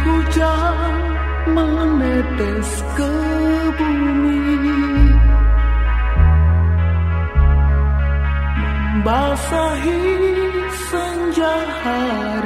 Hujan menetes ke bumi. Membasahi senja hari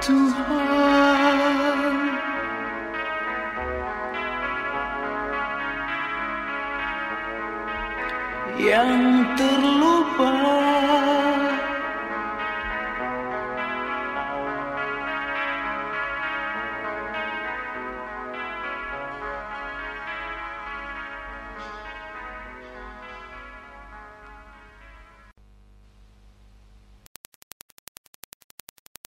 Tuhan. Yang terluka